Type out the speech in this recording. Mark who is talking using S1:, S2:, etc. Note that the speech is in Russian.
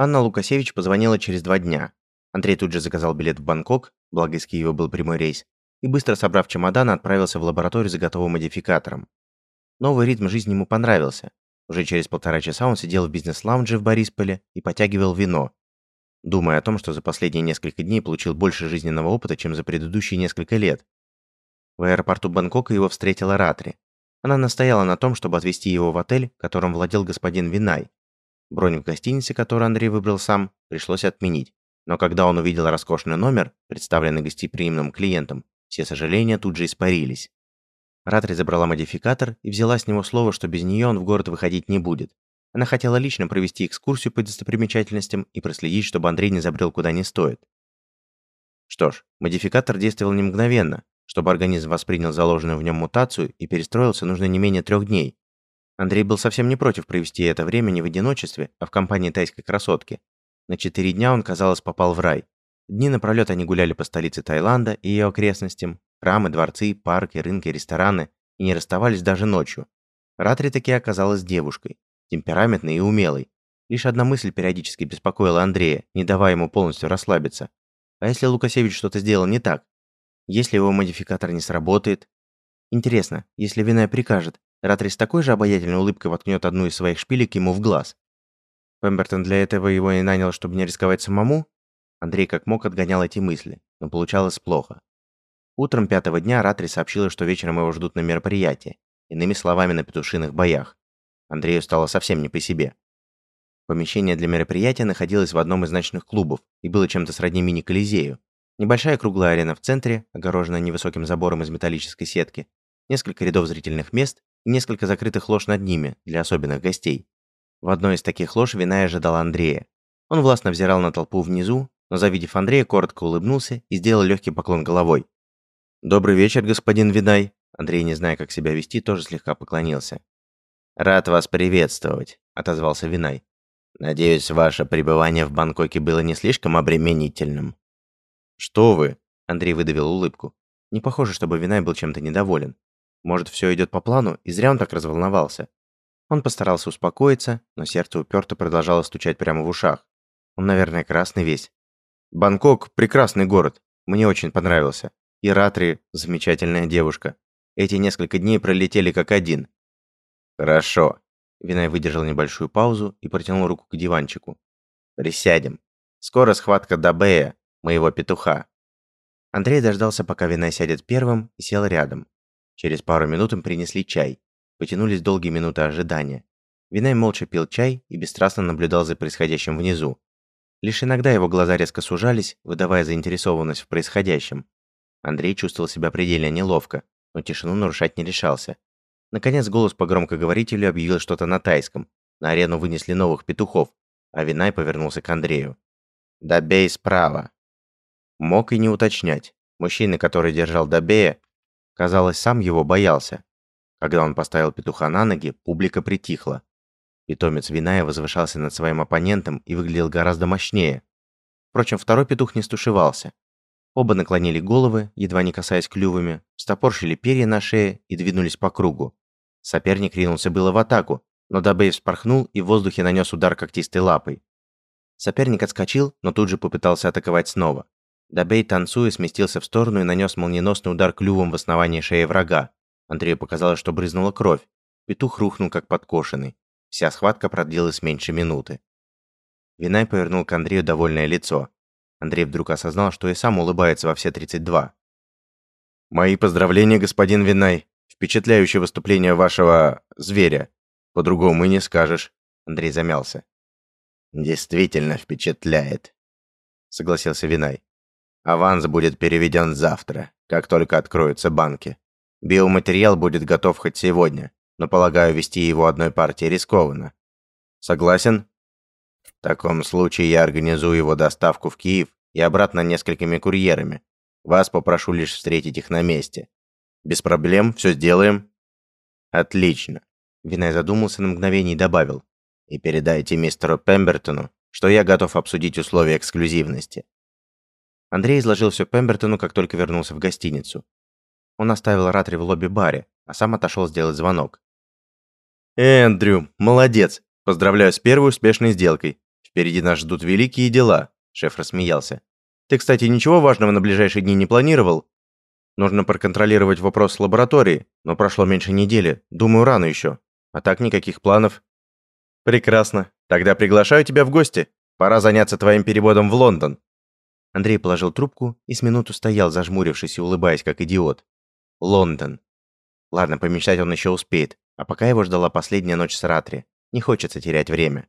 S1: Анна Лукасевич позвонила через два дня. Андрей тут же заказал билет в Бангкок, благо из Киева был прямой рейс, и быстро собрав чемодан, отправился в лабораторию за готовым модификатором. Новый ритм жизни ему понравился. Уже через полтора часа он сидел в бизнес-лаунже в Борисполе и потягивал вино, думая о том, что за последние несколько дней получил больше жизненного опыта, чем за предыдущие несколько лет. В аэропорту Бангкока его встретила Ратри. Она настояла на том, чтобы отвезти его в отель, которым владел господин Винай, Бронь в гостинице, которую Андрей выбрал сам, пришлось отменить. Но когда он увидел роскошный номер, представленный гостеприимным клиентам, все сожаления тут же испарились. Ратри забрала модификатор и взяла с него слово, что без нее он в город выходить не будет. Она хотела лично провести экскурсию по достопримечательностям и проследить, чтобы Андрей не забрел куда не стоит. Что ж, модификатор действовал не мгновенно. Чтобы организм воспринял заложенную в нем мутацию и перестроился, нужно не менее трех дней. Андрей был совсем не против провести это время не в одиночестве, а в компании тайской красотки. На четыре дня он, казалось, попал в рай. Дни напролет они гуляли по столице Таиланда и ее окрестностям, храмы, дворцы, парки, рынки, рестораны, и не расставались даже ночью. Ратри таки оказалась девушкой, темпераментной и умелой. Лишь одна мысль периодически беспокоила Андрея, не давая ему полностью расслабиться. А если Лукасевич что-то сделал не так? Если его модификатор не сработает? Интересно, если Винай прикажет, Ратри с такой же обаятельной улыбкой воткнет одну из своих шпилек ему в глаз. Пембертон для этого его и нанял, чтобы не рисковать самому? Андрей как мог отгонял эти мысли, но получалось плохо. Утром пятого дня Ратри сообщила, что вечером его ждут на мероприятии, иными словами, на петушиных боях. Андрею стало совсем не по себе. Помещение для мероприятия находилось в одном из ночных клубов и было чем-то сродни мини-колизею. Небольшая круглая арена в центре, огороженная невысоким забором из металлической сетки, несколько рядов зрительных мест несколько закрытых лож над ними для особенных гостей. В одной из таких лож Винай ожидал Андрея. Он властно взирал на толпу внизу, но, завидев Андрея, коротко улыбнулся и сделал легкий поклон головой. «Добрый вечер, господин Винай!» Андрей, не зная, как себя вести, тоже слегка поклонился. «Рад вас приветствовать», — отозвался Винай. «Надеюсь, ваше пребывание в Бангкоке было не слишком обременительным». «Что вы?» — Андрей выдавил улыбку. Не похоже, чтобы Винай был чем-то недоволен. Может, все идет по плану, и зря он так разволновался. Он постарался успокоиться, но сердце уперто продолжало стучать прямо в ушах. Он, наверное, красный весь. Бангкок – прекрасный город. Мне очень понравился. И Ратри – замечательная девушка. Эти несколько дней пролетели как один. Хорошо. Винай выдержал небольшую паузу и протянул руку к диванчику. Присядем. Скоро схватка Дабея, моего петуха. Андрей дождался, пока Винай сядет первым, и сел рядом. Через пару минут им принесли чай. Потянулись долгие минуты ожидания. Винай молча пил чай и бесстрастно наблюдал за происходящим внизу. Лишь иногда его глаза резко сужались, выдавая заинтересованность в происходящем. Андрей чувствовал себя предельно неловко, но тишину нарушать не решался. Наконец голос по громкоговорителю объявил что-то на тайском. На арену вынесли новых петухов, а Винай повернулся к Андрею. «Добей справа». Мог и не уточнять. Мужчина, который держал Добея, Казалось, сам его боялся. Когда он поставил петуха на ноги, публика притихла. Питомец Виная возвышался над своим оппонентом и выглядел гораздо мощнее. Впрочем, второй петух не стушевался. Оба наклонили головы, едва не касаясь клювами, стопорщили перья на шее и двинулись по кругу. Соперник ринулся было в атаку, но Дабей вспорхнул и в воздухе нанес удар когтистой лапой. Соперник отскочил, но тут же попытался атаковать снова. Добей, танцуя, сместился в сторону и нанес молниеносный удар клювом в основание шеи врага. Андрею показалось, что брызнула кровь. Петух рухнул, как подкошенный. Вся схватка продлилась меньше минуты. Винай повернул к Андрею довольное лицо. Андрей вдруг осознал, что и сам улыбается во все 32. «Мои поздравления, господин Винай. Впечатляющее выступление вашего... зверя. По-другому и не скажешь». Андрей замялся. «Действительно впечатляет», — согласился Винай. Аванс будет переведен завтра, как только откроются банки. Биоматериал будет готов хоть сегодня, но, полагаю, вести его одной партии рискованно. Согласен? В таком случае я организую его доставку в Киев и обратно несколькими курьерами. Вас попрошу лишь встретить их на месте. Без проблем, все сделаем? Отлично. Винай задумался на мгновение и добавил. И передайте мистеру Пембертону, что я готов обсудить условия эксклюзивности. Андрей изложил все Пембертону, как только вернулся в гостиницу. Он оставил Ратри в лобби-баре, а сам отошел сделать звонок. «Эндрю, молодец! Поздравляю с первой успешной сделкой. Впереди нас ждут великие дела, шеф рассмеялся. Ты, кстати, ничего важного на ближайшие дни не планировал? Нужно проконтролировать вопрос с лабораторией, но прошло меньше недели. Думаю, рано еще. А так никаких планов. Прекрасно. Тогда приглашаю тебя в гости. Пора заняться твоим переводом в Лондон. Андрей положил трубку и с минуту стоял, зажмурившись и улыбаясь, как идиот. Лондон. Ладно, помечтать он еще успеет, а пока его ждала последняя ночь с Ратри. Не хочется терять время.